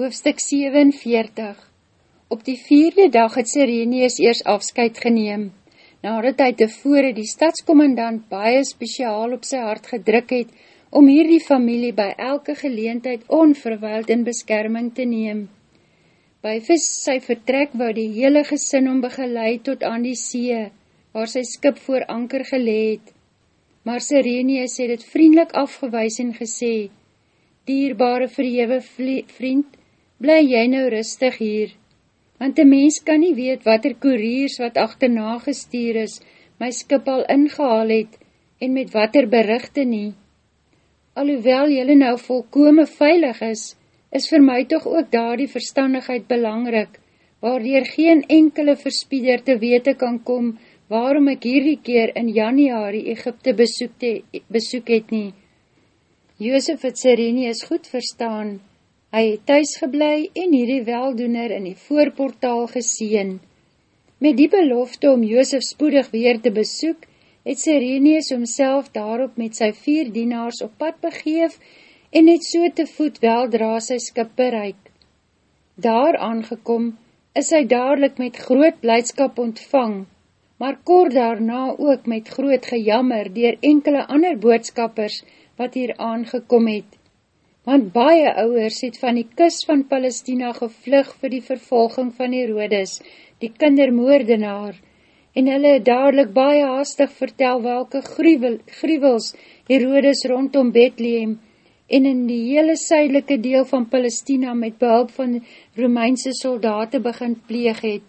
Hoofstuk 47 Op die vierde dag het Sirenius eers afskuit geneem, nadat hy tevore die stadskommandant baie speciaal op sy hart gedruk het, om hier die familie by elke geleentheid onverweld in beskerming te neem. By vis sy vertrek wou die hele gesin om begeleid tot aan die see, waar sy skip voor anker geleed. Maar Sirenius het het vriendelik afgewys en gesê, Dierbare verhewe vriend, bly jy nou rustig hier, want die mens kan nie weet wat er koeriers wat achterna gestuur is, my skip al ingehaal het, en met wat er berichte nie. Alhoewel jylle nou volkome veilig is, is vir my toch ook daar die verstandigheid belangrik, waardier geen enkele verspieder te wete kan kom, waarom ek hierdie keer in januari Egypte besoek, te, besoek het nie. Joosef het Sirenius goed verstaan, Hy het thuis geblei en hierdie weldoener in die voorportaal geseen. Met die belofte om Joosef spoedig weer te besoek, het Sirenius homself daarop met sy vier dienaars op pad begeef en het so te voet weldra sy skip bereik. Daar aangekom, is hy dadelijk met groot blijdskap ontvang, maar kort daarna ook met groot gejammer dier enkele ander boodskappers wat hier aangekom het want baie ouwers het van die kus van Palestina gevlug vir die vervolging van Herodes, die kindermoordenaar, en hulle het dadelijk baie haastig vertel welke gruwel, gruwels Herodes rondom Bethlehem en in die hele suidelike deel van Palestina met behulp van Romeinse soldaten begin pleeg het.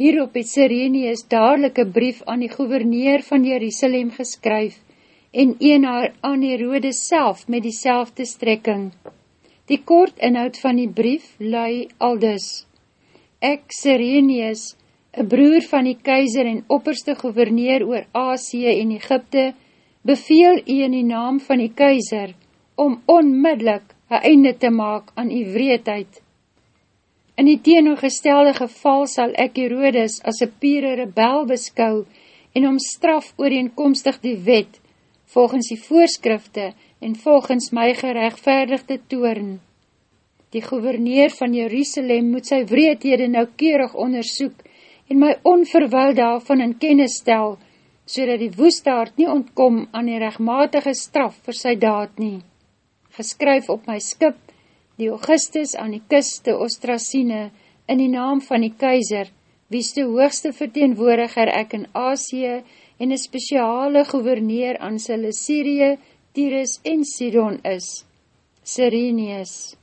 Hierop het Sirenius dadelijk een brief aan die gouverneur van Jerusalem geskryf, en een aan Herodes self met die selfde strekking. Die kort inhoud van die brief lui aldus. Ek, Sirenius, een broer van die keizer en opperste gouverneur oor Asie en Egypte, beveel u in die naam van die keizer, om onmiddellik een einde te maak aan die vreedheid. In die teenoorgestelde geval sal ek Herodes as een pure rebel beskou en om straf ooreenkomstig die wet, volgens die voorskrifte en volgens my gerechtvaardigde toorn. Die gouverneur van Jerusalem moet sy wreedhede noukeurig ondersoek en my onverwil daarvan in kennis stel, so die woestaard nie ontkom aan die rechtmatige straf vir sy daad nie. Geskryf op my skip, die Augustus aan die kiste Ostrasine, in die naam van die keizer, wie is die hoogste verteenwoordiger ek in Asie en een speciale gouverneur aan Syrië, Tyrus en Sidon is, Sirenius.